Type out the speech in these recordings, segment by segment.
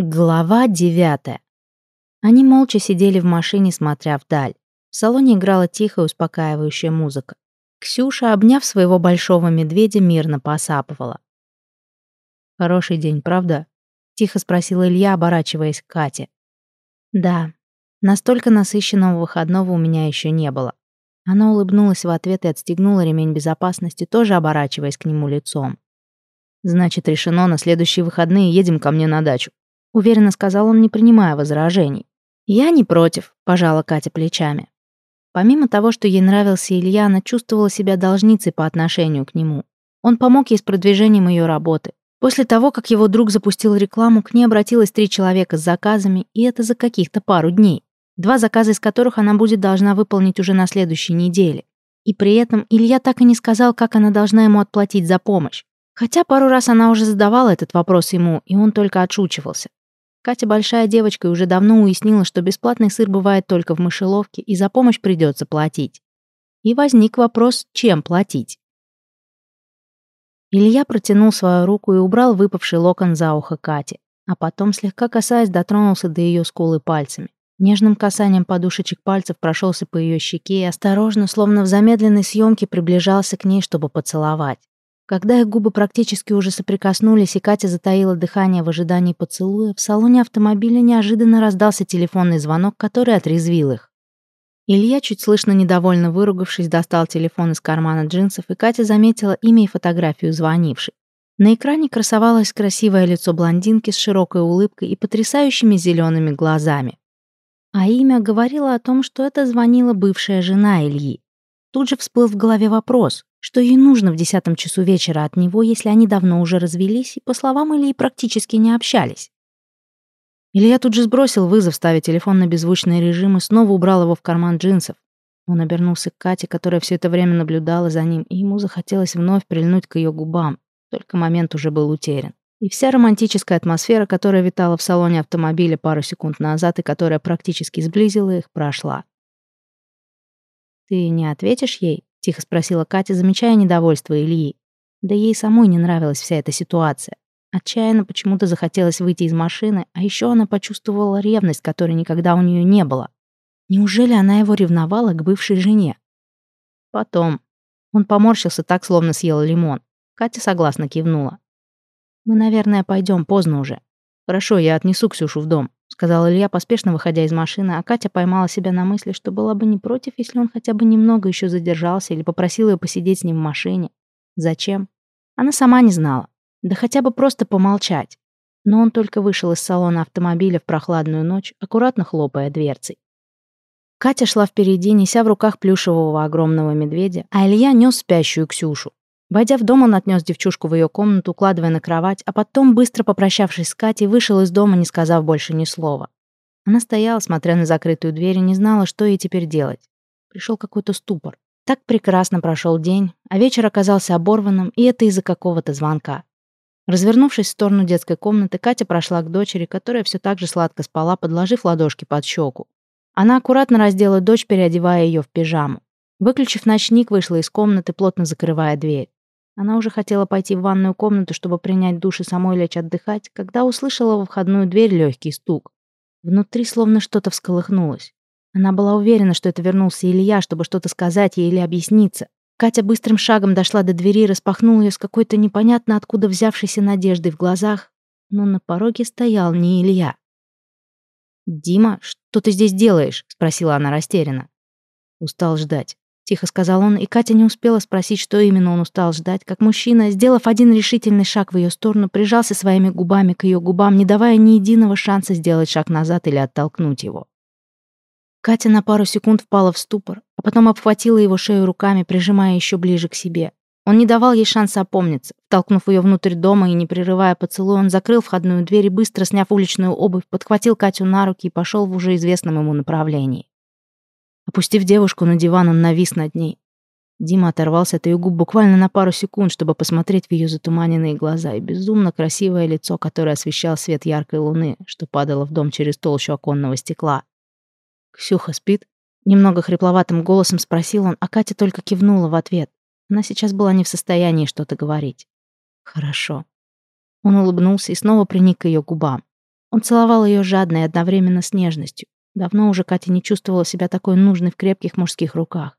Глава девятая. Они молча сидели в машине, смотря вдаль. В салоне играла тихая, успокаивающая музыка. Ксюша, обняв своего большого медведя, мирно посапывала. «Хороший день, правда?» — тихо спросил Илья, оборачиваясь к Кате. «Да. Настолько насыщенного выходного у меня еще не было». Она улыбнулась в ответ и отстегнула ремень безопасности, тоже оборачиваясь к нему лицом. «Значит, решено, на следующие выходные едем ко мне на дачу уверенно сказал он, не принимая возражений. «Я не против», — пожала Катя плечами. Помимо того, что ей нравился Илья, она чувствовала себя должницей по отношению к нему. Он помог ей с продвижением ее работы. После того, как его друг запустил рекламу, к ней обратилось три человека с заказами, и это за каких-то пару дней. Два заказа из которых она будет должна выполнить уже на следующей неделе. И при этом Илья так и не сказал, как она должна ему отплатить за помощь. Хотя пару раз она уже задавала этот вопрос ему, и он только отшучивался. Катя большая девочка и уже давно уяснила, что бесплатный сыр бывает только в мышеловке, и за помощь придется платить. И возник вопрос, чем платить. Илья протянул свою руку и убрал выпавший локон за ухо Кати, а потом, слегка касаясь, дотронулся до ее скулы пальцами. Нежным касанием подушечек пальцев прошелся по ее щеке и осторожно, словно в замедленной съемке, приближался к ней, чтобы поцеловать. Когда их губы практически уже соприкоснулись, и Катя затаила дыхание в ожидании поцелуя, в салоне автомобиля неожиданно раздался телефонный звонок, который отрезвил их. Илья, чуть слышно недовольно выругавшись, достал телефон из кармана джинсов, и Катя заметила имя и фотографию звонившей. На экране красовалось красивое лицо блондинки с широкой улыбкой и потрясающими зелеными глазами. А имя говорило о том, что это звонила бывшая жена Ильи. Тут же всплыл в голове вопрос, что ей нужно в десятом часу вечера от него, если они давно уже развелись и, по словам Ильи, практически не общались. Илья тут же сбросил вызов, ставя телефон на беззвучный режим и снова убрал его в карман джинсов. Он обернулся к Кате, которая все это время наблюдала за ним, и ему захотелось вновь прильнуть к ее губам. Только момент уже был утерян. И вся романтическая атмосфера, которая витала в салоне автомобиля пару секунд назад и которая практически сблизила их, прошла. «Ты не ответишь ей?» — тихо спросила Катя, замечая недовольство Ильи. Да ей самой не нравилась вся эта ситуация. Отчаянно почему-то захотелось выйти из машины, а еще она почувствовала ревность, которой никогда у нее не было. Неужели она его ревновала к бывшей жене? Потом. Он поморщился так, словно съел лимон. Катя согласно кивнула. «Мы, наверное, пойдем поздно уже. Хорошо, я отнесу Ксюшу в дом сказал Илья, поспешно выходя из машины, а Катя поймала себя на мысли, что была бы не против, если он хотя бы немного еще задержался или попросил ее посидеть с ним в машине. Зачем? Она сама не знала. Да хотя бы просто помолчать. Но он только вышел из салона автомобиля в прохладную ночь, аккуратно хлопая дверцей. Катя шла впереди, неся в руках плюшевого огромного медведя, а Илья нес спящую Ксюшу. Войдя в дом, он отнес девчушку в ее комнату, укладывая на кровать, а потом, быстро попрощавшись с Катей, вышел из дома, не сказав больше ни слова. Она стояла, смотря на закрытую дверь, и не знала, что ей теперь делать. Пришел какой-то ступор. Так прекрасно прошел день, а вечер оказался оборванным, и это из-за какого-то звонка. Развернувшись в сторону детской комнаты, Катя прошла к дочери, которая все так же сладко спала, подложив ладошки под щеку. Она аккуратно раздела дочь, переодевая ее в пижаму. Выключив ночник, вышла из комнаты, плотно закрывая дверь. Она уже хотела пойти в ванную комнату, чтобы принять душ и самой лечь отдыхать, когда услышала во входную дверь легкий стук. Внутри словно что-то всколыхнулось. Она была уверена, что это вернулся Илья, чтобы что-то сказать ей или объясниться. Катя быстрым шагом дошла до двери и распахнула ее с какой-то непонятно откуда взявшейся надеждой в глазах, но на пороге стоял не Илья. «Дима, что ты здесь делаешь?» — спросила она растерянно. Устал ждать тихо сказал он, и Катя не успела спросить, что именно он устал ждать, как мужчина, сделав один решительный шаг в ее сторону, прижался своими губами к ее губам, не давая ни единого шанса сделать шаг назад или оттолкнуть его. Катя на пару секунд впала в ступор, а потом обхватила его шею руками, прижимая еще ближе к себе. Он не давал ей шанса опомниться. Втолкнув ее внутрь дома и не прерывая поцелуй, он закрыл входную дверь и, быстро сняв уличную обувь, подхватил Катю на руки и пошел в уже известном ему направлении. Опустив девушку на диван, он навис над ней. Дима оторвался от ее губ буквально на пару секунд, чтобы посмотреть в ее затуманенные глаза и безумно красивое лицо, которое освещал свет яркой луны, что падало в дом через толщу оконного стекла. «Ксюха спит?» Немного хрипловатым голосом спросил он, а Катя только кивнула в ответ. Она сейчас была не в состоянии что-то говорить. «Хорошо». Он улыбнулся и снова приник к ее губам. Он целовал ее жадно и одновременно с нежностью. Давно уже Катя не чувствовала себя такой нужной в крепких мужских руках.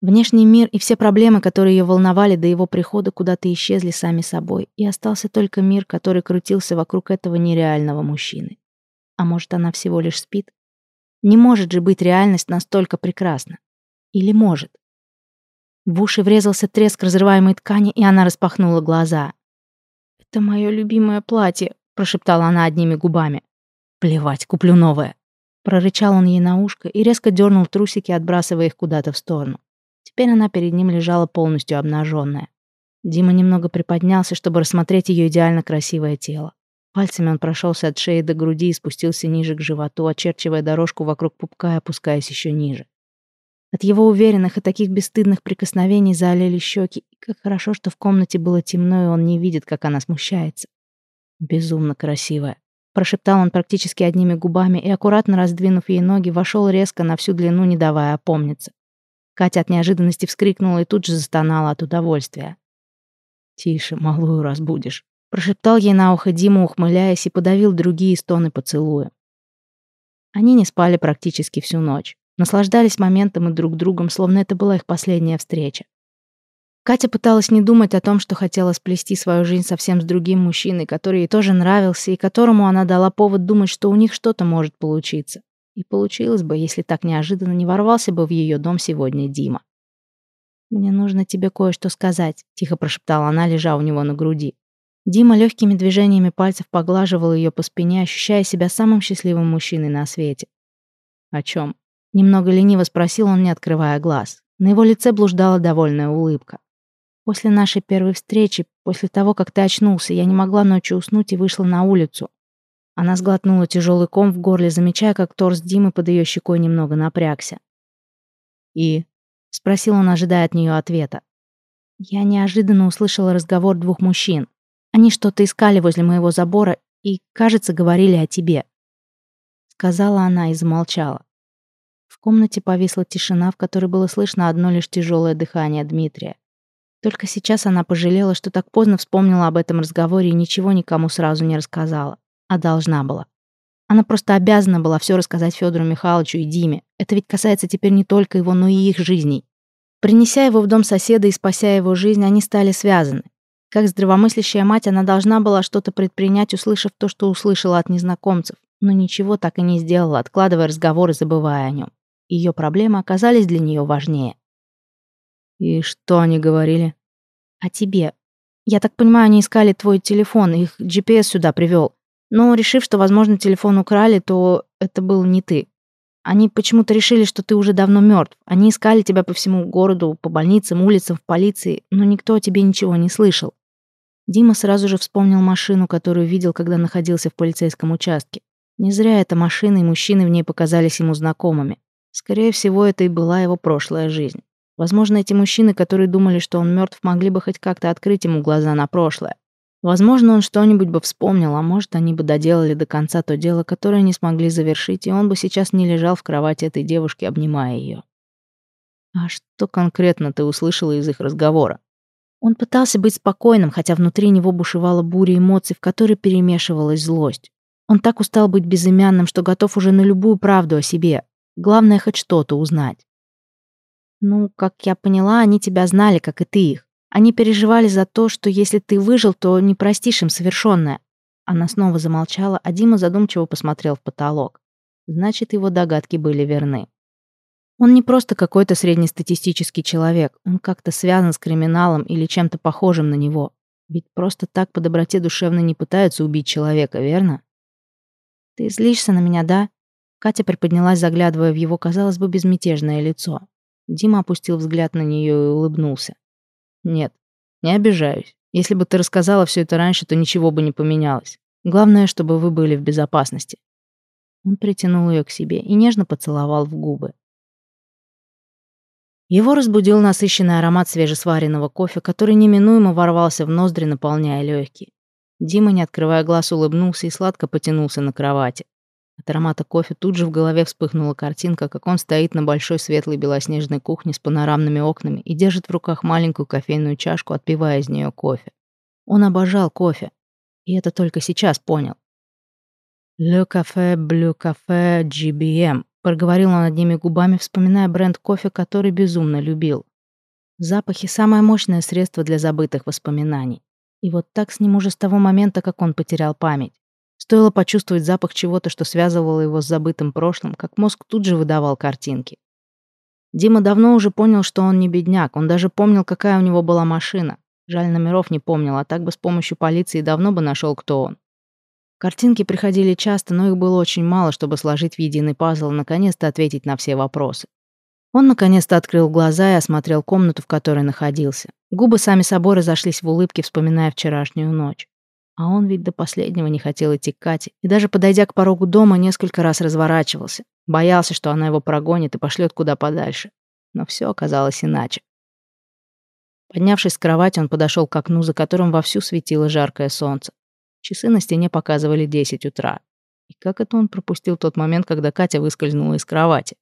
Внешний мир и все проблемы, которые ее волновали до его прихода, куда-то исчезли сами собой, и остался только мир, который крутился вокруг этого нереального мужчины. А может, она всего лишь спит? Не может же быть реальность настолько прекрасна. Или может? В уши врезался треск разрываемой ткани, и она распахнула глаза. «Это мое любимое платье», — прошептала она одними губами. «Плевать, куплю новое». Прорычал он ей на ушко и резко дернул трусики, отбрасывая их куда-то в сторону. Теперь она перед ним лежала полностью обнаженная. Дима немного приподнялся, чтобы рассмотреть ее идеально красивое тело. Пальцами он прошелся от шеи до груди и спустился ниже к животу, очерчивая дорожку вокруг пупка и опускаясь еще ниже. От его уверенных и таких бесстыдных прикосновений залили щеки, и как хорошо, что в комнате было темно, и он не видит, как она смущается. «Безумно красивая», — прошептал он практически одними губами и, аккуратно раздвинув ей ноги, вошел резко на всю длину, не давая опомниться. Катя от неожиданности вскрикнула и тут же застонала от удовольствия. «Тише, малую разбудишь», — прошептал ей на ухо Дима, ухмыляясь, и подавил другие стоны поцелуя. Они не спали практически всю ночь. Наслаждались моментом и друг другом, словно это была их последняя встреча. Катя пыталась не думать о том, что хотела сплести свою жизнь совсем с другим мужчиной, который ей тоже нравился и которому она дала повод думать, что у них что-то может получиться. И получилось бы, если так неожиданно не ворвался бы в ее дом сегодня Дима. «Мне нужно тебе кое-что сказать», — тихо прошептала она, лежа у него на груди. Дима легкими движениями пальцев поглаживал ее по спине, ощущая себя самым счастливым мужчиной на свете. «О чем?» Немного лениво спросил он, не открывая глаз. На его лице блуждала довольная улыбка. После нашей первой встречи, после того, как ты очнулся, я не могла ночью уснуть и вышла на улицу. Она сглотнула тяжелый ком в горле, замечая, как торс Димы под ее щекой немного напрягся. «И?» — спросил он, ожидая от нее ответа. Я неожиданно услышала разговор двух мужчин. Они что-то искали возле моего забора и, кажется, говорили о тебе. Сказала она и замолчала. В комнате повисла тишина, в которой было слышно одно лишь тяжелое дыхание Дмитрия. Только сейчас она пожалела, что так поздно вспомнила об этом разговоре и ничего никому сразу не рассказала. А должна была. Она просто обязана была все рассказать Федору Михайловичу и Диме. Это ведь касается теперь не только его, но и их жизней. Принеся его в дом соседа и спася его жизнь, они стали связаны. Как здравомыслящая мать, она должна была что-то предпринять, услышав то, что услышала от незнакомцев, но ничего так и не сделала, откладывая разговор и забывая о нем. Ее проблемы оказались для нее важнее. «И что они говорили?» «О тебе. Я так понимаю, они искали твой телефон, их GPS сюда привел. Но, решив, что, возможно, телефон украли, то это был не ты. Они почему-то решили, что ты уже давно мертв. Они искали тебя по всему городу, по больницам, улицам, в полиции, но никто о тебе ничего не слышал». Дима сразу же вспомнил машину, которую видел, когда находился в полицейском участке. Не зря эта машина и мужчины в ней показались ему знакомыми. Скорее всего, это и была его прошлая жизнь. Возможно, эти мужчины, которые думали, что он мертв, могли бы хоть как-то открыть ему глаза на прошлое. Возможно, он что-нибудь бы вспомнил, а может, они бы доделали до конца то дело, которое не смогли завершить, и он бы сейчас не лежал в кровати этой девушки, обнимая ее. А что конкретно ты услышала из их разговора? Он пытался быть спокойным, хотя внутри него бушевала буря эмоций, в которой перемешивалась злость. Он так устал быть безымянным, что готов уже на любую правду о себе, Главное, хоть что-то узнать. Ну, как я поняла, они тебя знали, как и ты их. Они переживали за то, что если ты выжил, то не простишь им совершенное. Она снова замолчала, а Дима задумчиво посмотрел в потолок. Значит, его догадки были верны. Он не просто какой-то среднестатистический человек, он как-то связан с криминалом или чем-то похожим на него. Ведь просто так по доброте душевной не пытаются убить человека, верно? Ты злишься на меня, да? Катя приподнялась, заглядывая в его, казалось бы, безмятежное лицо. Дима опустил взгляд на нее и улыбнулся. «Нет, не обижаюсь. Если бы ты рассказала все это раньше, то ничего бы не поменялось. Главное, чтобы вы были в безопасности». Он притянул ее к себе и нежно поцеловал в губы. Его разбудил насыщенный аромат свежесваренного кофе, который неминуемо ворвался в ноздри, наполняя легкие. Дима, не открывая глаз, улыбнулся и сладко потянулся на кровати. От аромата кофе тут же в голове вспыхнула картинка, как он стоит на большой светлой белоснежной кухне с панорамными окнами и держит в руках маленькую кофейную чашку, отпивая из нее кофе. Он обожал кофе. И это только сейчас понял. «Le Café Blue Café GBM», — проговорил он одними губами, вспоминая бренд кофе, который безумно любил. Запахи — самое мощное средство для забытых воспоминаний. И вот так с ним уже с того момента, как он потерял память. Стоило почувствовать запах чего-то, что связывало его с забытым прошлым, как мозг тут же выдавал картинки. Дима давно уже понял, что он не бедняк, он даже помнил, какая у него была машина. Жаль, номеров не помнил, а так бы с помощью полиции давно бы нашел, кто он. Картинки приходили часто, но их было очень мало, чтобы сложить в единый пазл и наконец-то ответить на все вопросы. Он наконец-то открыл глаза и осмотрел комнату, в которой находился. Губы сами собой разошлись в улыбке, вспоминая вчерашнюю ночь. А он ведь до последнего не хотел идти к Кате, и даже подойдя к порогу дома, несколько раз разворачивался. Боялся, что она его прогонит и пошлет куда подальше. Но все оказалось иначе. Поднявшись с кровати, он подошел к окну, за которым вовсю светило жаркое солнце. Часы на стене показывали 10 утра. И как это он пропустил тот момент, когда Катя выскользнула из кровати?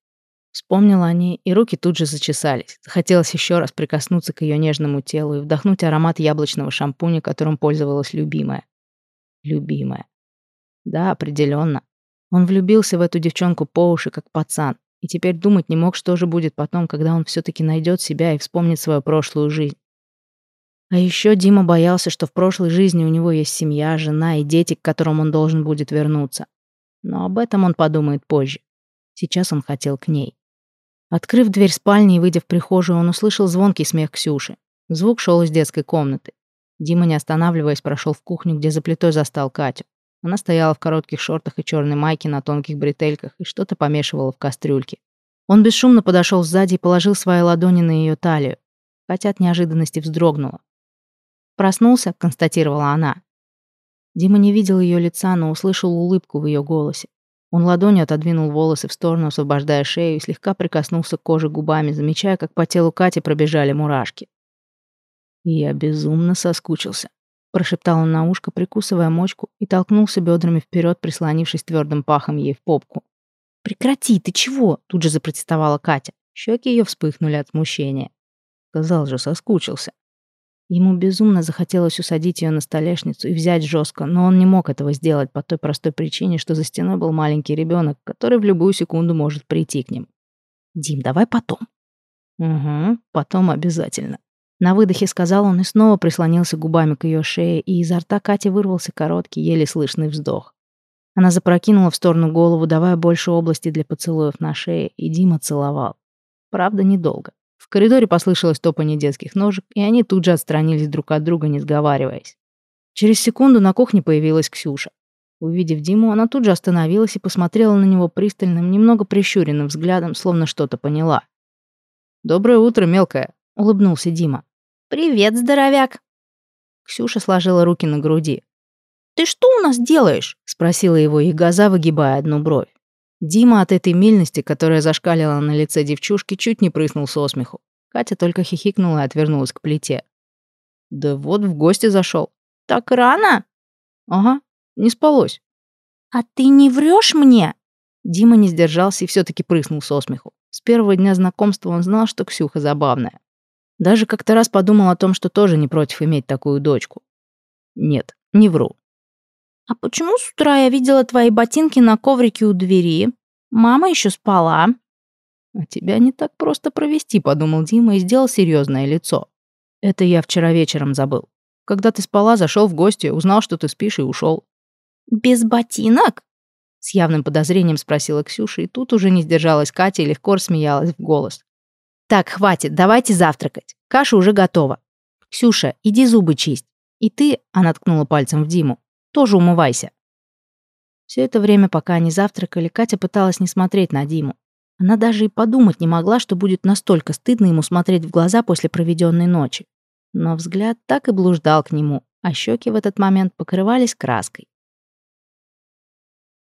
Вспомнил о ней, и руки тут же зачесались. Захотелось еще раз прикоснуться к ее нежному телу и вдохнуть аромат яблочного шампуня, которым пользовалась любимая. Любимая. Да, определенно. Он влюбился в эту девчонку по уши, как пацан, и теперь думать не мог, что же будет потом, когда он все-таки найдет себя и вспомнит свою прошлую жизнь. А еще Дима боялся, что в прошлой жизни у него есть семья, жена и дети, к которым он должен будет вернуться. Но об этом он подумает позже. Сейчас он хотел к ней. Открыв дверь спальни и выйдя в прихожую, он услышал звонкий смех Ксюши. Звук шел из детской комнаты. Дима, не останавливаясь, прошел в кухню, где за плитой застал Катю. Она стояла в коротких шортах и черной майке на тонких бретельках и что-то помешивала в кастрюльке. Он бесшумно подошел сзади и положил свои ладони на ее талию. Катя от неожиданности вздрогнула. «Проснулся?» — констатировала она. Дима не видел ее лица, но услышал улыбку в ее голосе. Он ладонью отодвинул волосы в сторону, освобождая шею, и слегка прикоснулся к коже губами, замечая, как по телу Кати пробежали мурашки. «Я безумно соскучился», — прошептал он на ушко, прикусывая мочку, и толкнулся бедрами вперед, прислонившись твердым пахом ей в попку. «Прекрати, ты чего?» — тут же запротестовала Катя. Щеки ее вспыхнули от смущения. Сказал же, соскучился. Ему безумно захотелось усадить ее на столешницу и взять жестко, но он не мог этого сделать по той простой причине, что за стеной был маленький ребенок, который в любую секунду может прийти к ним. «Дим, давай потом». «Угу, потом обязательно». На выдохе сказал он и снова прислонился губами к ее шее, и изо рта Кати вырвался короткий, еле слышный вздох. Она запрокинула в сторону голову, давая больше области для поцелуев на шее, и Дима целовал. Правда, недолго. В коридоре послышалось топание детских ножек, и они тут же отстранились друг от друга, не сговариваясь. Через секунду на кухне появилась Ксюша. Увидев Диму, она тут же остановилась и посмотрела на него пристальным, немного прищуренным взглядом, словно что-то поняла. «Доброе утро, мелкая», — улыбнулся Дима. «Привет, здоровяк!» Ксюша сложила руки на груди. «Ты что у нас делаешь?» — спросила его Ягоза, выгибая одну бровь. Дима от этой мильности, которая зашкалила на лице девчушки, чуть не прыснул со смеху. Катя только хихикнула и отвернулась к плите. «Да вот в гости зашел. «Так рано?» «Ага, не спалось». «А ты не врешь мне?» Дима не сдержался и все таки прыснул со смеху. С первого дня знакомства он знал, что Ксюха забавная. Даже как-то раз подумал о том, что тоже не против иметь такую дочку. Нет, не вру. «А почему с утра я видела твои ботинки на коврике у двери? Мама еще спала». «А тебя не так просто провести», — подумал Дима и сделал серьезное лицо. «Это я вчера вечером забыл. Когда ты спала, зашел в гости, узнал, что ты спишь и ушел. «Без ботинок?» С явным подозрением спросила Ксюша, и тут уже не сдержалась Катя и легко рассмеялась в голос. «Так, хватит, давайте завтракать. Каша уже готова. Ксюша, иди зубы чисть. И ты, она ткнула пальцем в Диму, тоже умывайся». Все это время, пока они завтракали, Катя пыталась не смотреть на Диму. Она даже и подумать не могла, что будет настолько стыдно ему смотреть в глаза после проведенной ночи. Но взгляд так и блуждал к нему, а щеки в этот момент покрывались краской.